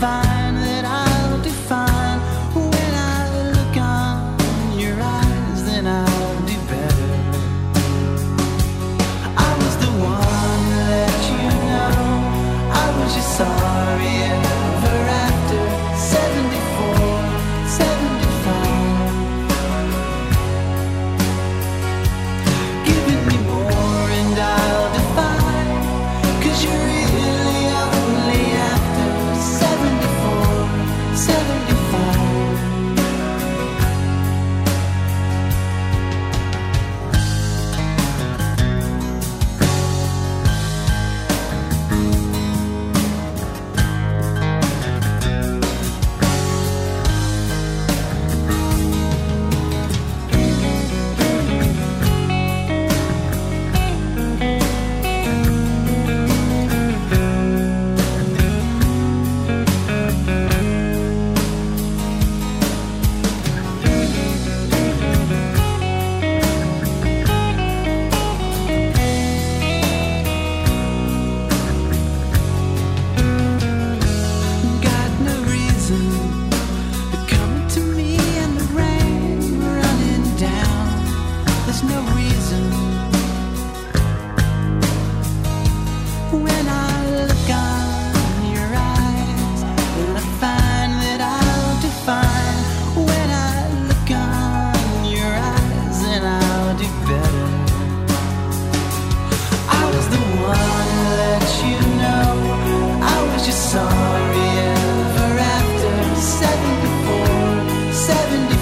find 70